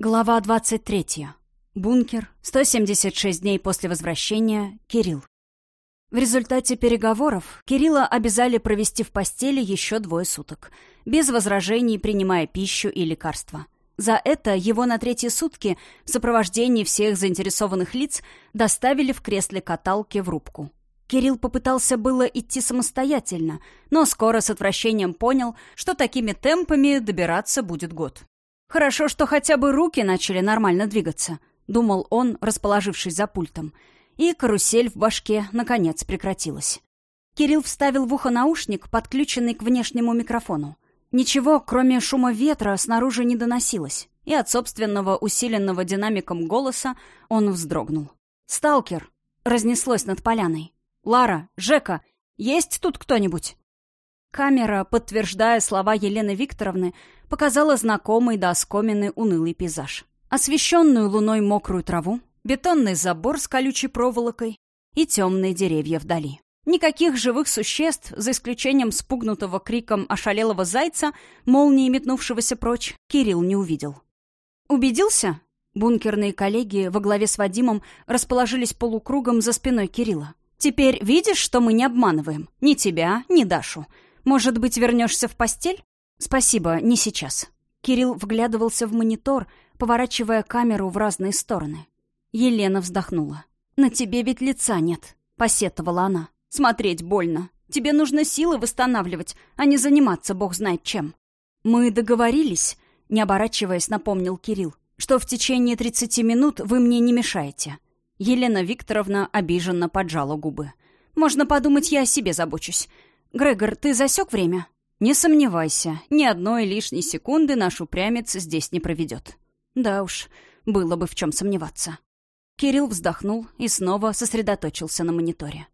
Глава 23. Бункер. 176 дней после возвращения. Кирилл. В результате переговоров Кирилла обязали провести в постели еще двое суток, без возражений принимая пищу и лекарства. За это его на третьи сутки в сопровождении всех заинтересованных лиц доставили в кресле каталки в рубку. Кирилл попытался было идти самостоятельно, но скоро с отвращением понял, что такими темпами добираться будет год. «Хорошо, что хотя бы руки начали нормально двигаться», — думал он, расположившись за пультом. И карусель в башке, наконец, прекратилась. Кирилл вставил в ухо наушник, подключенный к внешнему микрофону. Ничего, кроме шума ветра, снаружи не доносилось, и от собственного усиленного динамиком голоса он вздрогнул. «Сталкер!» — разнеслось над поляной. «Лара! Жека! Есть тут кто-нибудь?» Камера, подтверждая слова Елены Викторовны, показала знакомый до оскомины унылый пейзаж. Освещенную луной мокрую траву, бетонный забор с колючей проволокой и темные деревья вдали. Никаких живых существ, за исключением спугнутого криком ошалелого зайца, молнией метнувшегося прочь, Кирилл не увидел. «Убедился?» Бункерные коллеги во главе с Вадимом расположились полукругом за спиной Кирилла. «Теперь видишь, что мы не обманываем? Ни тебя, ни Дашу. Может быть, вернешься в постель?» «Спасибо, не сейчас». Кирилл вглядывался в монитор, поворачивая камеру в разные стороны. Елена вздохнула. «На тебе ведь лица нет», — посетовала она. «Смотреть больно. Тебе нужно силы восстанавливать, а не заниматься бог знает чем». «Мы договорились», — не оборачиваясь, напомнил Кирилл, «что в течение тридцати минут вы мне не мешаете». Елена Викторовна обиженно поджала губы. «Можно подумать, я о себе забочусь. Грегор, ты засек время?» «Не сомневайся, ни одной лишней секунды наш упрямец здесь не проведет». «Да уж, было бы в чем сомневаться». Кирилл вздохнул и снова сосредоточился на мониторе.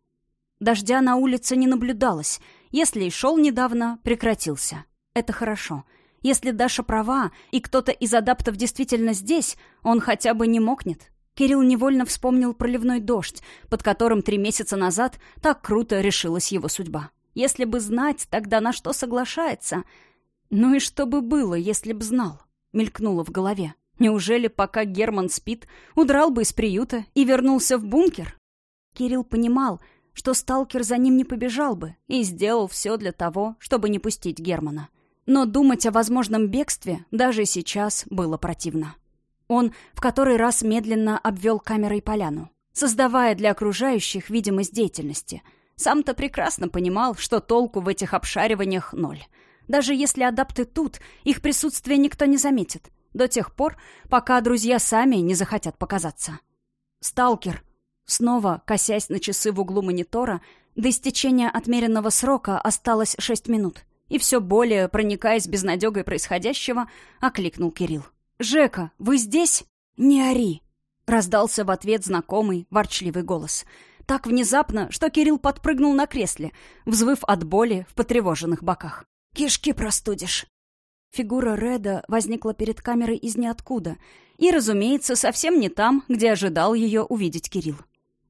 Дождя на улице не наблюдалось. Если и шел недавно, прекратился. Это хорошо. Если Даша права, и кто-то из адаптов действительно здесь, он хотя бы не мокнет. Кирилл невольно вспомнил проливной дождь, под которым три месяца назад так круто решилась его судьба. Если бы знать, тогда на что соглашается? Ну и что бы было, если б знал? Мелькнуло в голове. Неужели, пока Герман спит, удрал бы из приюта и вернулся в бункер? Кирилл понимал, что сталкер за ним не побежал бы и сделал все для того, чтобы не пустить Германа. Но думать о возможном бегстве даже сейчас было противно. Он в который раз медленно обвел камерой поляну, создавая для окружающих видимость деятельности — сам-то прекрасно понимал, что толку в этих обшариваниях ноль. Даже если адапты тут, их присутствие никто не заметит. До тех пор, пока друзья сами не захотят показаться. «Сталкер!» Снова, косясь на часы в углу монитора, до истечения отмеренного срока осталось шесть минут. И все более, проникаясь безнадегой происходящего, окликнул Кирилл. «Жека, вы здесь?» «Не ори!» — раздался в ответ знакомый, ворчливый голос — так внезапно, что Кирилл подпрыгнул на кресле, взвыв от боли в потревоженных боках. «Кишки простудишь!» Фигура Реда возникла перед камерой из ниоткуда и, разумеется, совсем не там, где ожидал ее увидеть Кирилл.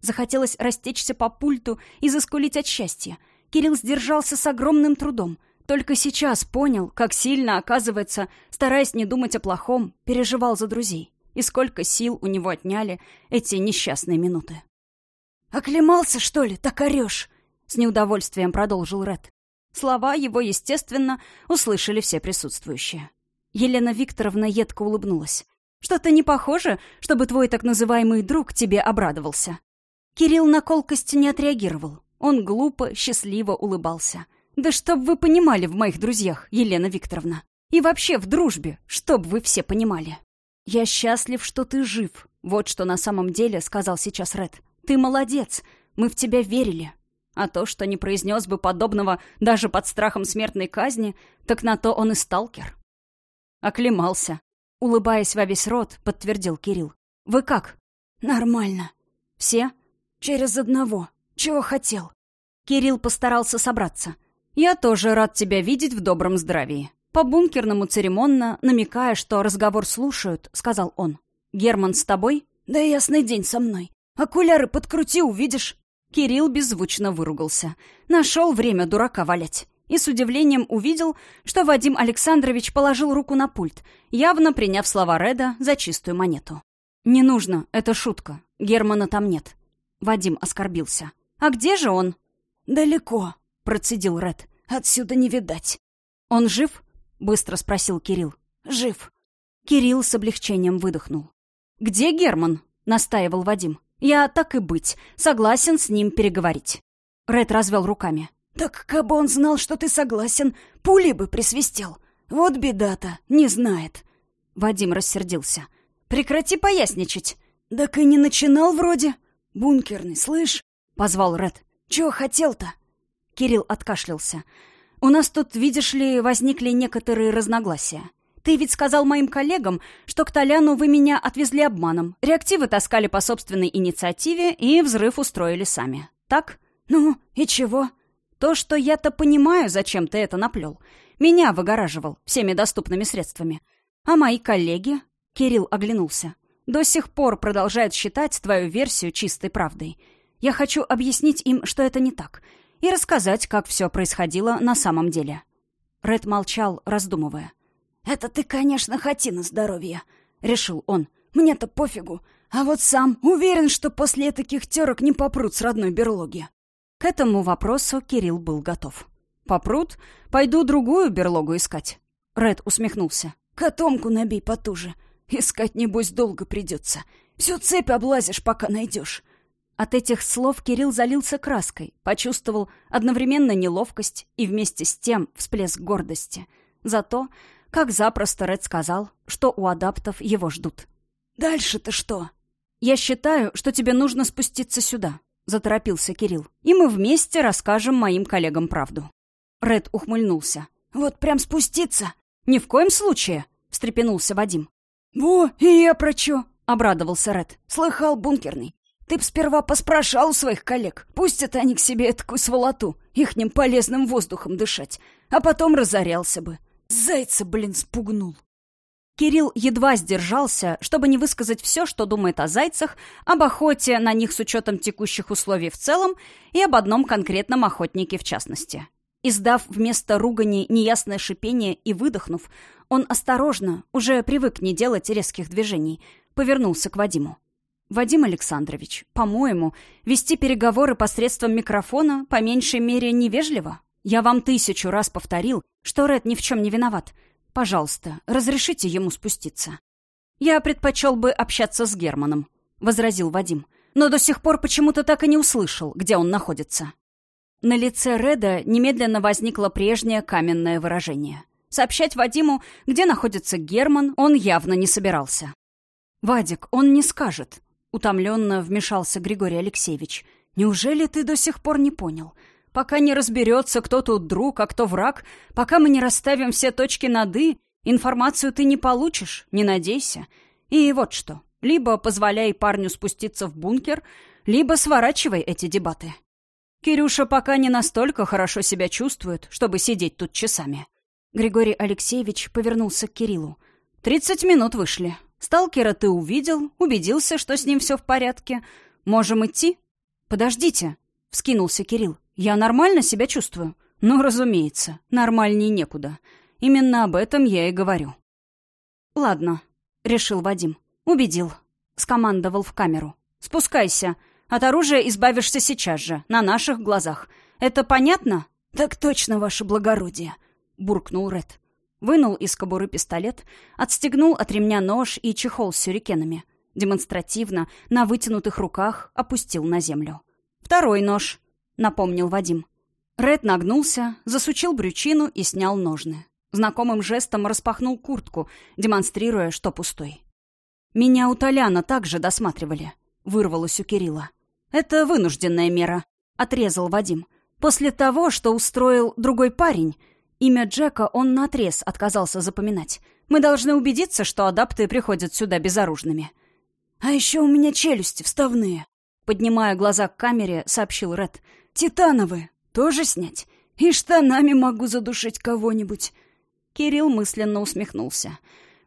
Захотелось растечься по пульту и заскулить от счастья. Кирилл сдержался с огромным трудом. Только сейчас понял, как сильно, оказывается, стараясь не думать о плохом, переживал за друзей. И сколько сил у него отняли эти несчастные минуты. «Оклемался, что ли? Так орешь!» — с неудовольствием продолжил Ред. Слова его, естественно, услышали все присутствующие. Елена Викторовна едко улыбнулась. «Что-то не похоже, чтобы твой так называемый друг тебе обрадовался». Кирилл на колкость не отреагировал. Он глупо, счастливо улыбался. «Да чтоб вы понимали в моих друзьях, Елена Викторовна. И вообще в дружбе, чтоб вы все понимали». «Я счастлив, что ты жив», — вот что на самом деле сказал сейчас Ред. Ты молодец, мы в тебя верили. А то, что не произнес бы подобного даже под страхом смертной казни, так на то он и сталкер. Оклемался. Улыбаясь во весь рот, подтвердил Кирилл. «Вы как?» «Нормально. Все?» «Через одного. Чего хотел?» Кирилл постарался собраться. «Я тоже рад тебя видеть в добром здравии». По-бункерному церемонно, намекая, что разговор слушают, сказал он. «Герман с тобой?» «Да ясный день со мной. Окуляры подкрути, увидишь!» Кирилл беззвучно выругался. Нашел время дурака валять. и с удивлением увидел, что Вадим Александрович положил руку на пульт, явно приняв слова Реда за чистую монету. «Не нужно, это шутка. Германа там нет». Вадим оскорбился. «А где же он?» «Далеко», — процедил Ред. «Отсюда не видать». «Он жив?» — быстро спросил Кирилл. «Жив». Кирилл с облегчением выдохнул. «Где Герман?» — настаивал Вадим. «Я, так и быть, согласен с ним переговорить». Ред развел руками. «Так как бы он знал, что ты согласен, пули бы присвистел. Вот беда-то, не знает». Вадим рассердился. «Прекрати поясничать». «Так и не начинал вроде. Бункерный, слышь?» — позвал Ред. «Чего хотел-то?» Кирилл откашлялся. «У нас тут, видишь ли, возникли некоторые разногласия. Ты ведь сказал моим коллегам, что к Толяну вы меня отвезли обманом, реактивы таскали по собственной инициативе и взрыв устроили сами. Так? Ну, и чего?» То, что я-то понимаю, зачем ты это наплел. Меня выгораживал всеми доступными средствами. А мои коллеги, Кирилл оглянулся, до сих пор продолжают считать твою версию чистой правдой. Я хочу объяснить им, что это не так, и рассказать, как все происходило на самом деле. Ред молчал, раздумывая. «Это ты, конечно, хоти на здоровье», — решил он. «Мне-то пофигу. А вот сам уверен, что после таких терок не попрут с родной берлоги». К этому вопросу Кирилл был готов. «Попрут? Пойду другую берлогу искать». Ред усмехнулся. «Котомку набей потуже. Искать, небось, долго придется. Всю цепь облазишь, пока найдешь». От этих слов Кирилл залился краской, почувствовал одновременно неловкость и вместе с тем всплеск гордости. За то, как запросто Ред сказал, что у адаптов его ждут. «Дальше-то что?» «Я считаю, что тебе нужно спуститься сюда. — заторопился Кирилл. «И мы вместе расскажем моим коллегам правду». Ред ухмыльнулся. «Вот прям спуститься?» «Ни в коем случае!» — встрепенулся Вадим. «Во, и я про чё?» — обрадовался Ред. «Слыхал, бункерный. Ты б сперва поспрашал у своих коллег. Пустят они к себе такую сволоту, ихним полезным воздухом дышать, а потом разорялся бы. Зайца, блин, спугнул». Кирилл едва сдержался, чтобы не высказать все, что думает о зайцах, об охоте на них с учетом текущих условий в целом и об одном конкретном охотнике в частности. Издав вместо ругани неясное шипение и выдохнув, он осторожно, уже привык не делать резких движений, повернулся к Вадиму. «Вадим Александрович, по-моему, вести переговоры посредством микрофона по меньшей мере невежливо. Я вам тысячу раз повторил, что Ред ни в чем не виноват. Пожалуйста, разрешите ему спуститься. Я предпочел бы общаться с Германом, возразил Вадим, но до сих пор почему-то так и не услышал, где он находится. На лице Реда немедленно возникло прежнее каменное выражение. Сообщать Вадиму, где находится Герман, он явно не собирался. «Вадик, он не скажет», — утомленно вмешался Григорий Алексеевич. «Неужели ты до сих пор не понял? Пока не разберется, кто тут друг, а кто враг, пока мы не расставим все точки над «и», информацию ты не получишь, не надейся. И вот что, либо позволяй парню спуститься в бункер, либо сворачивай эти дебаты. Кирюша пока не настолько хорошо себя чувствует, чтобы сидеть тут часами. Григорий Алексеевич повернулся к Кириллу. «Тридцать минут вышли. Сталкера ты увидел, убедился, что с ним все в порядке. Можем идти?» «Подождите», — вскинулся Кирилл. Я нормально себя чувствую? Ну, разумеется, нормальней некуда. Именно об этом я и говорю. Ладно, решил Вадим. Убедил. Скомандовал в камеру. Спускайся. От оружия избавишься сейчас же, на наших глазах. Это понятно? Так точно, ваше благородие, буркнул Ред. Вынул из кобуры пистолет, отстегнул от ремня нож и чехол с сюрикенами. Демонстративно, на вытянутых руках, опустил на землю. Второй нож. — напомнил Вадим. Ред нагнулся, засучил брючину и снял ножны. Знакомым жестом распахнул куртку, демонстрируя, что пустой. «Меня у Толяна также досматривали», — вырвалось у Кирилла. «Это вынужденная мера», — отрезал Вадим. «После того, что устроил другой парень, имя Джека он наотрез отказался запоминать. Мы должны убедиться, что адапты приходят сюда безоружными». «А еще у меня челюсти вставные», — поднимая глаза к камере, сообщил Ред. Титановые. Тоже снять? И штанами могу задушить кого-нибудь. Кирилл мысленно усмехнулся.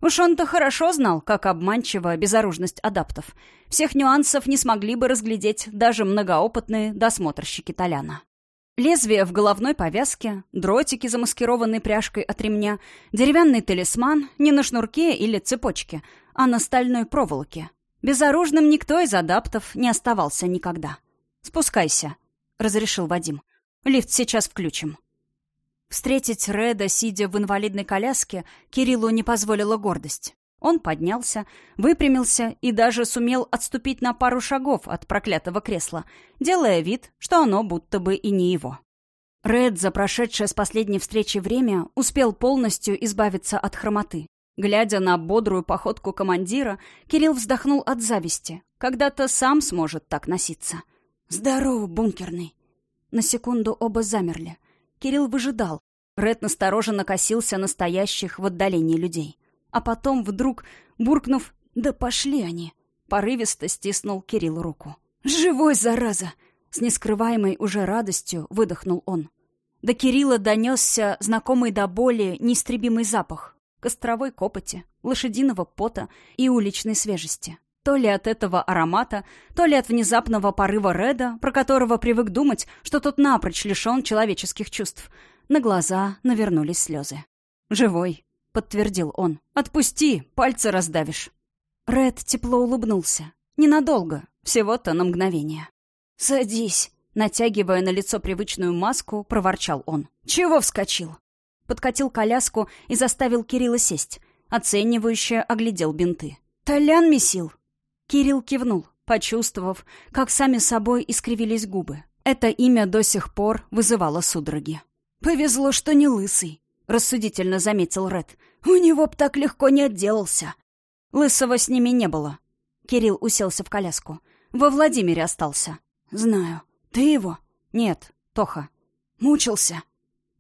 Уж он-то хорошо знал, как обманчива безоружность адаптов. Всех нюансов не смогли бы разглядеть даже многоопытные досмотрщики Толяна. Лезвие в головной повязке, дротики, замаскированные пряжкой от ремня, деревянный талисман не на шнурке или цепочке, а на стальной проволоке. Безоружным никто из адаптов не оставался никогда. «Спускайся», — разрешил Вадим. «Лифт сейчас включим». Встретить Реда, сидя в инвалидной коляске, Кириллу не позволила гордость. Он поднялся, выпрямился и даже сумел отступить на пару шагов от проклятого кресла, делая вид, что оно будто бы и не его. Ред, за прошедшее с последней встречи время, успел полностью избавиться от хромоты. Глядя на бодрую походку командира, Кирилл вздохнул от зависти. Когда-то сам сможет так носиться. «Здорово, бункерный!» На секунду оба замерли. Кирилл выжидал. Ред настороженно косился настоящих в отдалении людей а потом вдруг, буркнув «Да пошли они!», порывисто стиснул Кирилл руку. «Живой, зараза!» С нескрываемой уже радостью выдохнул он. До Кирилла донесся знакомый до боли неистребимый запах костровой копоти, лошадиного пота и уличной свежести. То ли от этого аромата, то ли от внезапного порыва Реда, про которого привык думать, что тот напрочь лишен человеческих чувств. На глаза навернулись слезы. «Живой», подтвердил он. «Отпусти, пальцы раздавишь». Ред тепло улыбнулся. Ненадолго, всего-то на мгновение. «Садись», — натягивая на лицо привычную маску, проворчал он. «Чего вскочил?» Подкатил коляску и заставил Кирилла сесть. Оценивающе оглядел бинты. «Толян месил?» Кирилл кивнул, почувствовав, как сами собой искривились губы. Это имя до сих пор вызывало судороги. «Повезло, что не лысый», — рассудительно заметил Ред. «У него б так легко не отделался». Лысого с ними не было. Кирилл уселся в коляску. «Во Владимире остался». «Знаю. Ты его?» «Нет, Тоха». «Мучился?»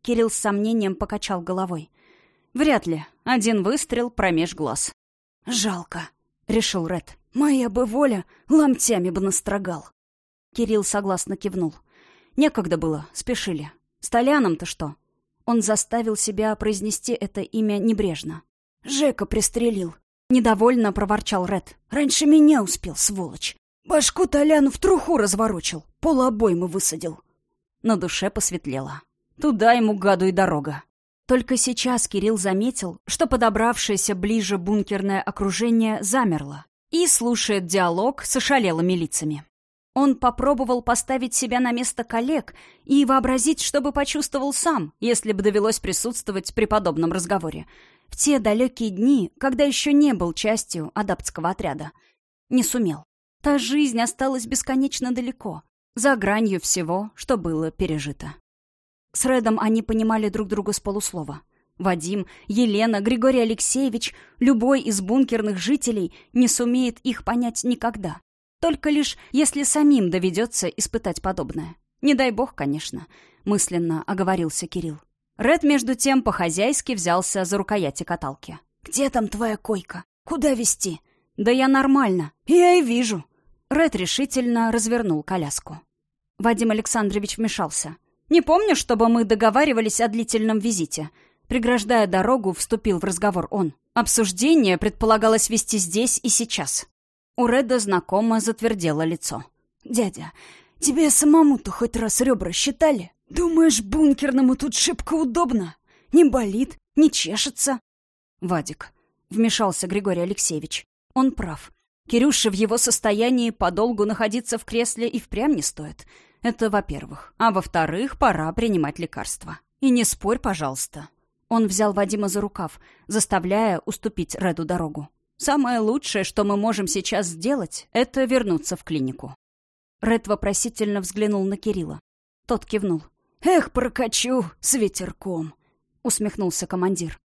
Кирилл с сомнением покачал головой. «Вряд ли. Один выстрел промеж глаз». «Жалко», — решил Ред. «Моя бы воля ломтями бы настрогал». Кирилл согласно кивнул. «Некогда было, спешили. С Толяном-то что?» Он заставил себя произнести это имя небрежно. «Жека пристрелил», — недовольно проворчал Ред. «Раньше меня успел, сволочь. Башку Толяну в труху разворочил, полуобоймы высадил». На душе посветлело. Туда ему гаду и дорога. Только сейчас Кирилл заметил, что подобравшееся ближе бункерное окружение замерло и слушает диалог с ошалелыми лицами. Он попробовал поставить себя на место коллег и вообразить, что бы почувствовал сам, если бы довелось присутствовать при подобном разговоре. В те далекие дни, когда еще не был частью адаптского отряда. Не сумел. Та жизнь осталась бесконечно далеко, за гранью всего, что было пережито. С Редом они понимали друг друга с полуслова. Вадим, Елена, Григорий Алексеевич, любой из бункерных жителей не сумеет их понять никогда. Только лишь, если самим доведется испытать подобное. Не дай бог, конечно, мысленно оговорился Кирилл. Ред, между тем, по-хозяйски взялся за рукояти каталки. «Где там твоя койка? Куда везти?» «Да я нормально. Я и вижу». Ред решительно развернул коляску. Вадим Александрович вмешался. «Не помню, чтобы мы договаривались о длительном визите». Преграждая дорогу, вступил в разговор он. Обсуждение предполагалось вести здесь и сейчас. У Реда знакомо затвердело лицо. «Дядя, тебе самому-то хоть раз ребра считали? Думаешь, бункерному тут шибко удобно? Не болит, не чешется?» «Вадик», — вмешался Григорий Алексеевич. «Он прав. Кирюше в его состоянии подолгу находиться в кресле и впрямь не стоит. Это во-первых. А во-вторых, пора принимать лекарства. И не спорь, пожалуйста». Он взял Вадима за рукав, заставляя уступить Реду дорогу. Самое лучшее, что мы можем сейчас сделать, это вернуться в клинику. Ред вопросительно взглянул на Кирилла. Тот кивнул. «Эх, прокачу с ветерком!» — усмехнулся командир.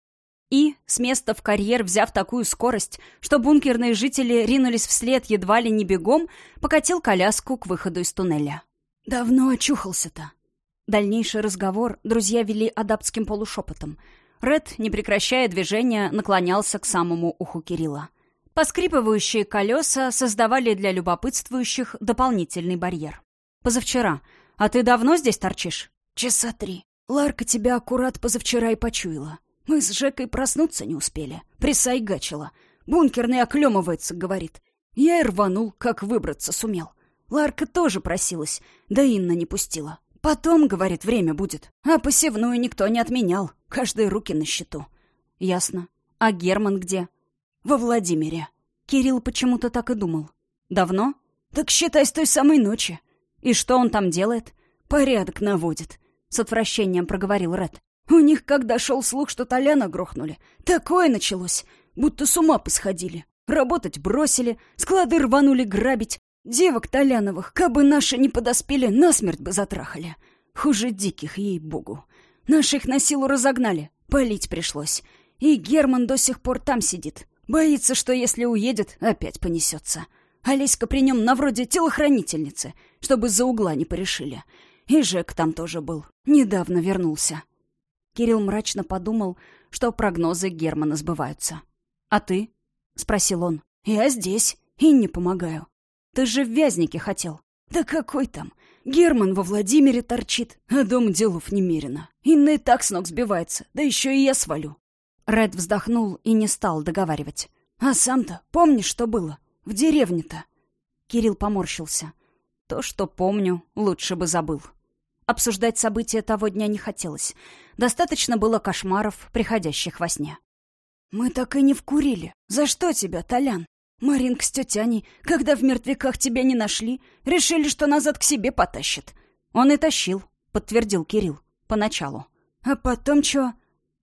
И, с места в карьер взяв такую скорость, что бункерные жители ринулись вслед едва ли не бегом, покатил коляску к выходу из туннеля. «Давно очухался-то?» Дальнейший разговор друзья вели адаптским полушепотом — Ред, не прекращая движения, наклонялся к самому уху Кирилла. Поскрипывающие колеса создавали для любопытствующих дополнительный барьер. «Позавчера. А ты давно здесь торчишь?» «Часа три. Ларка тебя аккурат позавчера и почуяла. Мы с Жекой проснуться не успели. Присайгачила. Бункерный оклемывается, говорит. Я и рванул, как выбраться сумел. Ларка тоже просилась, да Инна не пустила. Потом, говорит, время будет. А посевную никто не отменял. Каждые руки на счету. Ясно. А Герман где? Во Владимире. Кирилл почему-то так и думал. Давно? Так считай с той самой ночи. И что он там делает? Порядок наводит. С отвращением проговорил Ред. У них, когда шел слух, что Толяна грохнули, такое началось, будто с ума посходили. Работать бросили, склады рванули грабить. Девок Толяновых, кабы наши не подоспели, насмерть бы затрахали. Хуже диких, ей-богу. Наших на силу разогнали, палить пришлось. И Герман до сих пор там сидит. Боится, что если уедет, опять понесется. Олеська при нем на вроде телохранительницы, чтобы за угла не порешили. И Жек там тоже был. Недавно вернулся. Кирилл мрачно подумал, что прогнозы Германа сбываются. «А ты?» — спросил он. «Я здесь и не помогаю. Ты же в Вязнике хотел». «Да какой там? Герман во Владимире торчит, а дом делов немерено. Инна и так с ног сбивается, да еще и я свалю». Ред вздохнул и не стал договаривать. «А сам-то помнишь, что было? В деревне-то?» Кирилл поморщился. То, что помню, лучше бы забыл. Обсуждать события того дня не хотелось. Достаточно было кошмаров, приходящих во сне. «Мы так и не вкурили. За что тебя, Толян? Маринка с тетяней, когда в мертвяках тебя не нашли, решили, что назад к себе потащат». «Он и тащил», — подтвердил Кирилл. «Поначалу». «А потом что?»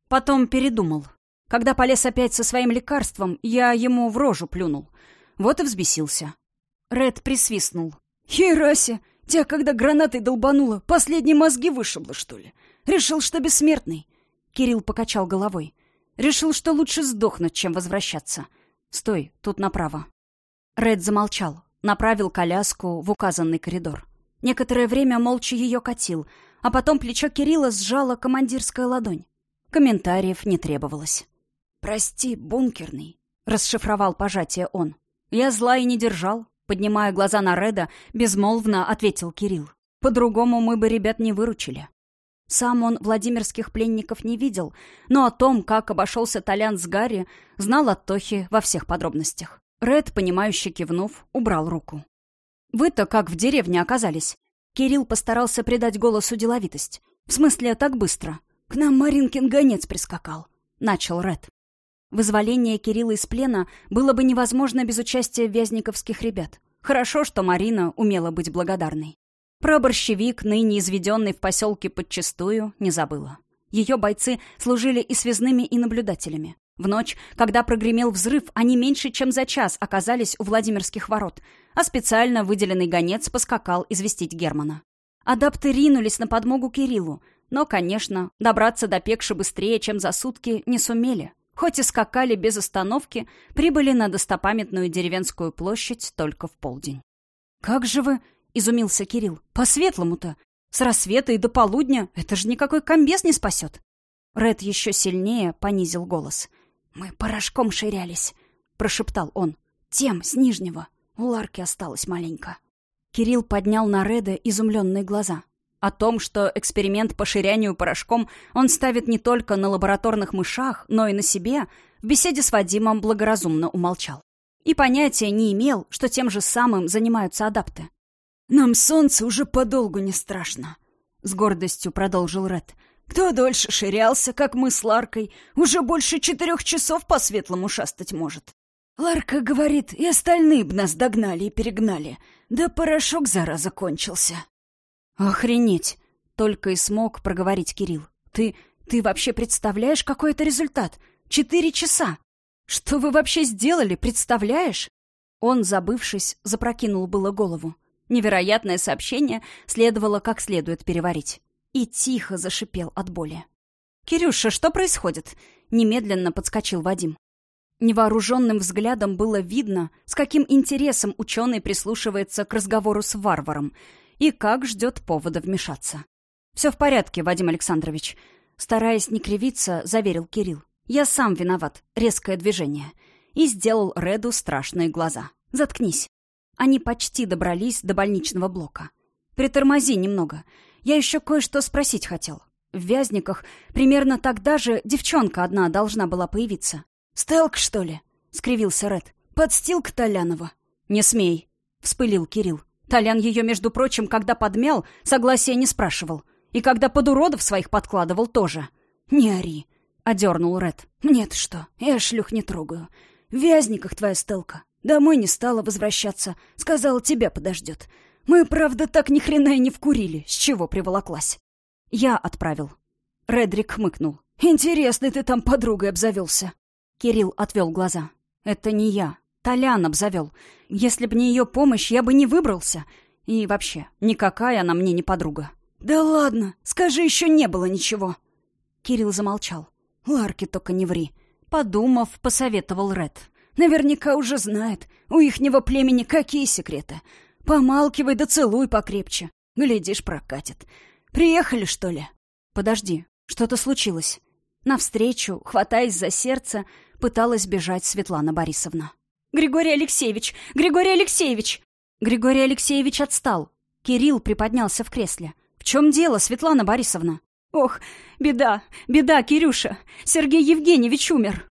«Потом передумал. Когда полез опять со своим лекарством, я ему в рожу плюнул. Вот и взбесился». Ред присвистнул. «Хераси! Тебя, когда гранатой долбануло, последние мозги вышибло, что ли? Решил, что бессмертный?» Кирилл покачал головой. «Решил, что лучше сдохнуть, чем возвращаться. Стой, тут направо». Ред замолчал, направил коляску в указанный коридор. Некоторое время молча ее катил, а потом плечо Кирилла сжала командирская ладонь. Комментариев не требовалось. «Прости, бункерный», — расшифровал пожатие он. «Я зла и не держал. Поднимая глаза на Реда, безмолвно ответил Кирилл. По-другому мы бы ребят не выручили. Сам он Владимирских пленников не видел, но о том, как обошелся Толян с Гарри, знал от Тохи во всех подробностях. Ред, понимающе кивнув, убрал руку. «Вы-то как в деревне оказались?» Кирилл постарался придать голосу деловитость. «В смысле, так быстро?» «К нам Маринкин гонец прискакал», — начал Ред. Вызволение Кирилла из плена было бы невозможно без участия вязниковских ребят. Хорошо, что Марина умела быть благодарной. Про борщевик, ныне изведенный в поселке подчистую, не забыла. Ее бойцы служили и связными, и наблюдателями. В ночь, когда прогремел взрыв, они меньше чем за час оказались у Владимирских ворот, а специально выделенный гонец поскакал известить Германа. Адапты ринулись на подмогу Кириллу, но, конечно, добраться до Пекши быстрее, чем за сутки, не сумели. Хоть и скакали без остановки, прибыли на достопамятную деревенскую площадь только в полдень. «Как же вы?» — изумился Кирилл. «По-светлому-то! С рассвета и до полудня это же никакой комбез не спасет!» Ред еще сильнее понизил голос. «Мы порошком ширялись», — прошептал он. «Тем, с нижнего. У Ларки осталось маленько». Кирилл поднял на Реда изумленные глаза. О том, что эксперимент по ширянию порошком он ставит не только на лабораторных мышах, но и на себе, в беседе с Вадимом благоразумно умолчал. И понятия не имел, что тем же самым занимаются адапты. «Нам солнце уже подолгу не страшно», — с гордостью продолжил Ред. «Кто дольше ширялся, как мы с Ларкой, уже больше четырех часов по светлому шастать может. Ларка говорит, и остальные б нас догнали и перегнали. Да порошок, зараза, кончился». «Охренеть!» — только и смог проговорить Кирилл. «Ты... ты вообще представляешь, какой это результат? Четыре часа! Что вы вообще сделали, представляешь?» Он, забывшись, запрокинул было голову. Невероятное сообщение следовало как следует переварить. И тихо зашипел от боли. «Кирюша, что происходит?» — немедленно подскочил Вадим. Невооруженным взглядом было видно, с каким интересом ученый прислушивается к разговору с варваром, и как ждет повода вмешаться. «Все в порядке, Вадим Александрович», — стараясь не кривиться, заверил Кирилл. «Я сам виноват. Резкое движение». И сделал Реду страшные глаза. «Заткнись». Они почти добрались до больничного блока. «Притормози немного. Я еще кое-что спросить хотел. В Вязниках примерно тогда же девчонка одна должна была появиться». «Стелк, что ли?» — скривился Ред. «Подстилка Толянова». «Не смей», — вспылил Кирилл. Толян ее, между прочим, когда подмял, согласия не спрашивал. И когда под уродов своих подкладывал тоже. «Не ори», — одернул Ред. «Мне-то что? Я шлюх не трогаю. В вязниках твоя стелка. Домой не стала возвращаться. Сказала, тебя подождет. Мы, правда, так ни хрена и не вкурили. С чего приволоклась?» «Я отправил». Редрик хмыкнул. «Интересный ты там подругой обзавелся». Кирилл отвел глаза. «Это не я. Толян обзавел. Если б не ее помощь, я бы не выбрался. И вообще, никакая она мне не подруга». «Да ладно! Скажи, еще не было ничего!» Кирилл замолчал. «Ларки только не ври!» Подумав, посоветовал Ред. «Наверняка уже знает. У ихнего племени какие секреты. Помалкивай да целуй покрепче. Глядишь, прокатит. Приехали, что ли?» «Подожди, что-то случилось». Навстречу, хватаясь за сердце, пыталась бежать Светлана Борисовна. «Григорий Алексеевич! Григорий Алексеевич!» Григорий Алексеевич отстал. Кирилл приподнялся в кресле. «В чем дело, Светлана Борисовна?» «Ох, беда, беда, Кирюша! Сергей Евгеньевич умер!»